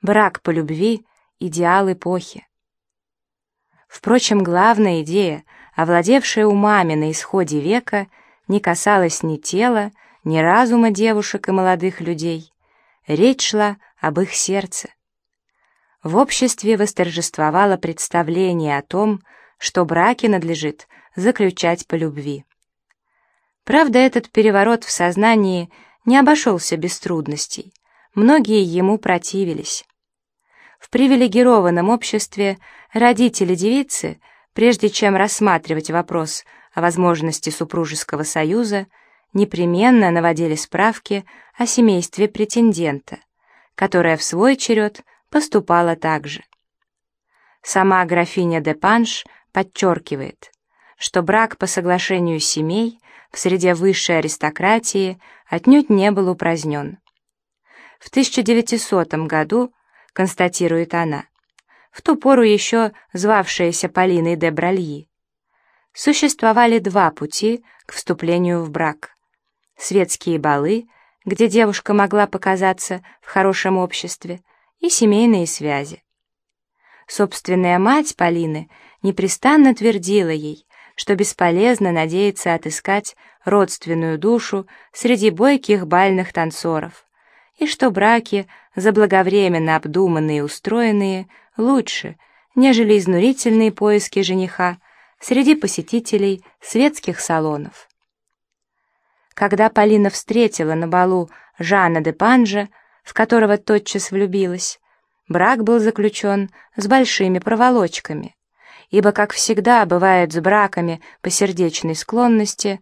Брак по любви — идеал эпохи. Впрочем, главная идея, овладевшая умами на исходе века, не касалась ни тела, ни разума девушек и молодых людей. Речь шла об их сердце. В обществе восторжествовало представление о том, что браки надлежит заключать по любви. Правда, этот переворот в сознании не обошелся без трудностей. Многие ему противились. В привилегированном обществе родители девицы, прежде чем рассматривать вопрос о возможности супружеского союза, непременно наводили справки о семействе претендента, которое в свой черед поступало так же. Сама графиня де Панш подчеркивает, что брак по соглашению семей в среде высшей аристократии отнюдь не был упразднен. В 1900 году, констатирует она, в ту пору еще звавшаяся Полиной де Бральи, существовали два пути к вступлению в брак. Светские балы, где девушка могла показаться в хорошем обществе, и семейные связи. Собственная мать Полины непрестанно твердила ей, что бесполезно надеяться отыскать родственную душу среди бойких бальных танцоров, и что браки, заблаговременно обдуманные и устроенные, лучше, нежели изнурительные поиски жениха среди посетителей светских салонов. Когда Полина встретила на балу Жана де Панжа, в которого тотчас влюбилась, брак был заключен с большими проволочками, ибо, как всегда бывает с браками по сердечной склонности,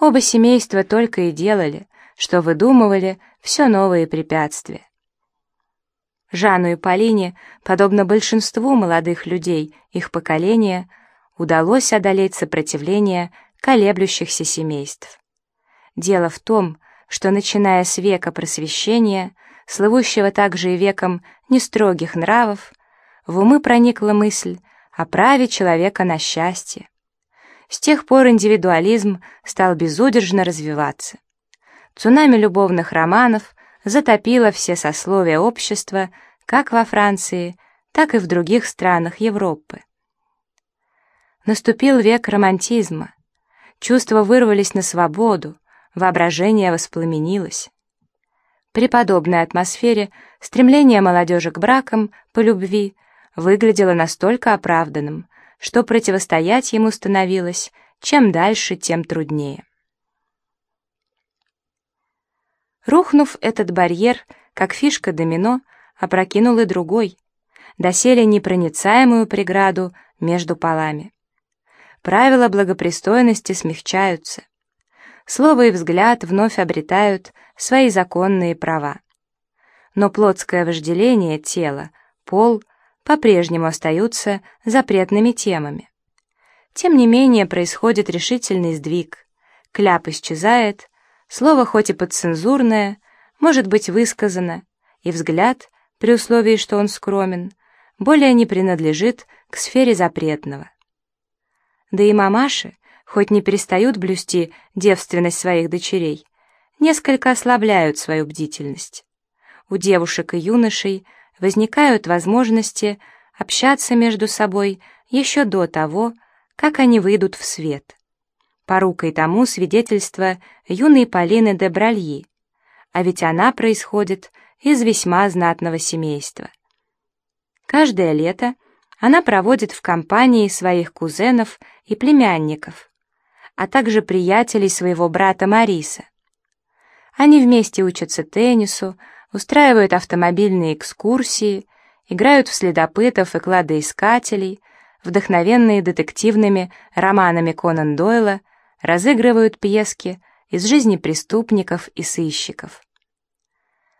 оба семейства только и делали, что выдумывали все новые препятствия. Жанну и Полине, подобно большинству молодых людей их поколения, удалось одолеть сопротивление колеблющихся семейств. Дело в том, что, начиная с века просвещения, слывущего также и веком нестрогих нравов, в умы проникла мысль о праве человека на счастье. С тех пор индивидуализм стал безудержно развиваться. Цунами любовных романов затопило все сословия общества как во Франции, так и в других странах Европы. Наступил век романтизма. Чувства вырвались на свободу, воображение воспламенилось. При подобной атмосфере стремление молодежи к бракам по любви выглядело настолько оправданным, что противостоять ему становилось чем дальше, тем труднее. Рухнув этот барьер, как фишка домино, опрокинул и другой, доселе непроницаемую преграду между полами. Правила благопристойности смягчаются. Слово и взгляд вновь обретают свои законные права. Но плотское вожделение тела, пол по-прежнему остаются запретными темами. Тем не менее происходит решительный сдвиг. Кляп исчезает, слово хоть и подцензурное, может быть высказано, и взгляд, при условии, что он скромен, более не принадлежит к сфере запретного. Да и мамаши, хоть не перестают блюсти девственность своих дочерей, несколько ослабляют свою бдительность. У девушек и юношей возникают возможности общаться между собой еще до того, как они выйдут в свет. Порукой тому свидетельство юной Полины де Бральи, а ведь она происходит из весьма знатного семейства. Каждое лето она проводит в компании своих кузенов и племянников, а также приятелей своего брата Мариса. Они вместе учатся теннису, устраивают автомобильные экскурсии, играют в следопытов и кладоискателей, вдохновенные детективными романами Конан Дойла, разыгрывают пьески из жизни преступников и сыщиков.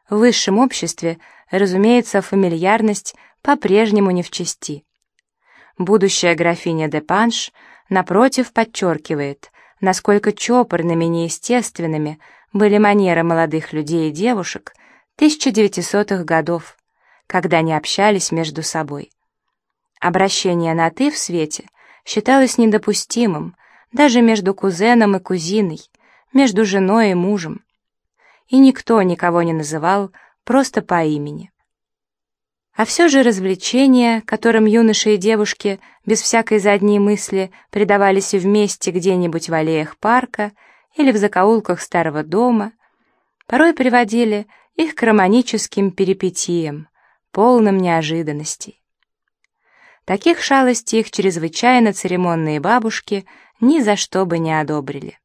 В высшем обществе, разумеется, фамильярность по-прежнему не в чести. Будущая графиня де Панш, напротив, подчеркивает, насколько чопорными неестественными были манеры молодых людей и девушек 1900-х годов, когда они общались между собой. Обращение на «ты» в свете считалось недопустимым даже между кузеном и кузиной, между женой и мужем. И никто никого не называл просто по имени. А все же развлечения, которым юноши и девушки без всякой задней мысли предавались вместе где-нибудь в аллеях парка или в закоулках старого дома, порой приводили их к романическим перипетиям, полным неожиданностей. Таких шалостей их чрезвычайно церемонные бабушки ни за что бы не одобрили.